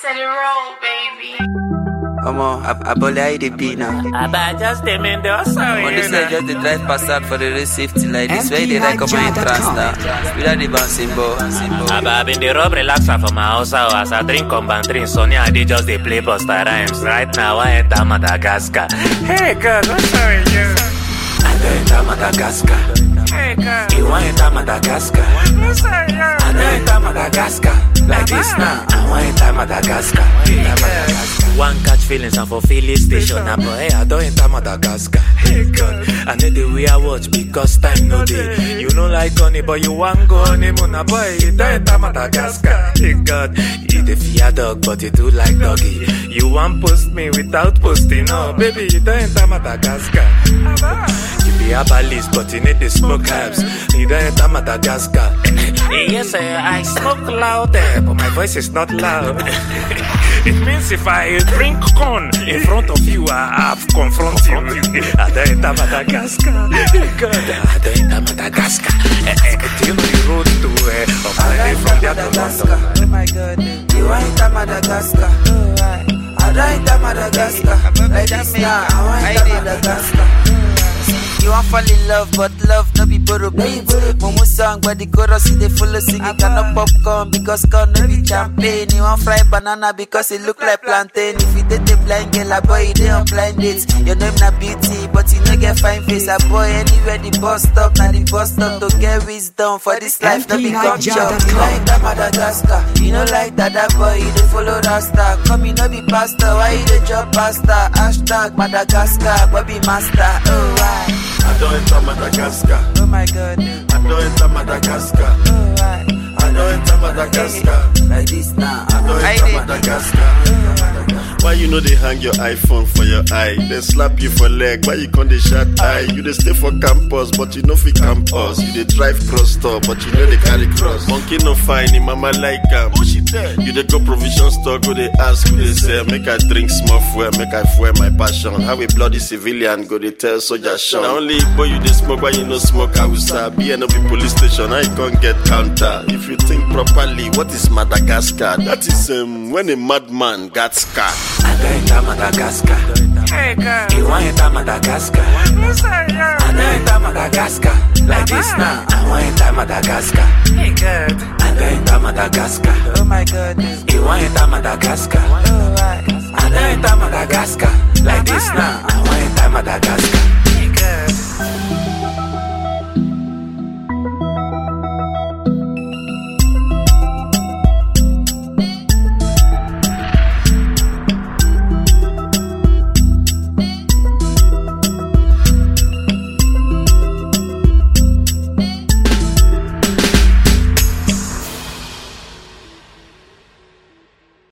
Set it roll, baby. Omo, I, I bully how they be now. Abba, just the men, they also On this side, just the drive pass out for the race safety like this. Where they like my recommend transfer. Without the bouncing ball. Abba, I been the rob relaxer for my house as I drink combat drink. Sonny, I did just the play Busta Rhymes. Right now, I enter Madagascar. Hey, girl, what's up with you? I don't enter Madagascar. Hey, girl. You want enter Madagascar? What's up with you? I don't enter Madagascar. This now, I want enter Madagascar. One catch feelings and for filling station. Now, boy, hey, I don't enter Madagascar. Hey, God. I need the way I watch because time no day. You know like honey, but you want go honeymoon. Now, boy, you don't enter Madagascar. Hey, God. You the fear dog, but you do like doggy. Want post me without posting. No, baby, you don't enter Madagascar. You be a balist, but you need the smoke herbs. You don't enter Madagascar. yes, sir, I smoke loud, eh, but my voice is not loud. It means if I drink corn in front of you, I have confront you. I don't enter Madagascar. God, I don't enter Madagascar. Eh, eh, Do you know the road to uh, from there to London? Madagascar. Like this now, I want enter Madagascar. You want fall in love, but love no be borrow beat. Momo song, but the chorus is they follow singing. Cannot popcorn because corn no be champagne. You want fry banana because it look like plantain. If you date a blind girl, a boy, they on blind dates. Your name na beauty, but you no get fine face. A boy, anywhere the bus stop, na the bus stop to get wisdom for this life. No be come chop. You like that Madagascar. You know like that, that boy, you dey follow Rasta. Come, you no be pastor, why you dey drop pasta? Hashtag Madagascar, Bobby Master. Oh, why? I don't enter Madagascar. Oh my god. I don't enter Madagascar. Oh, why? I don't enter Madagascar. Like this now. I don't I enter did. Madagascar. Why you know they hang your iPhone for your eye? They slap you for leg. Why you can't they shut eye? You they stay for campus, but you know fi campus. You they drive cross store, but you know they carry cross. Monkey no fine, him mama like am. What she tell? You they go provision store, go they ask who they say. Make I drink small fuel, make I fuel my passion. How a bloody civilian go they tell soldier Sean. Now only boy you they smoke, why you no smoke? I will start be no be police station. I can't get counter. If you think properly, what is Madagascar? That is um, when a madman got scar. I don't enter Madagascar. Hey, girl. You want enter Madagascar? I don't enter Madagascar. Like this now, I want enter Madagascar. Hey, God. I don't enter Madagascar. Oh my god. You want enter Madagascar? Oh? I don't enter Madagascar. Like this now, I want enter Madagascar.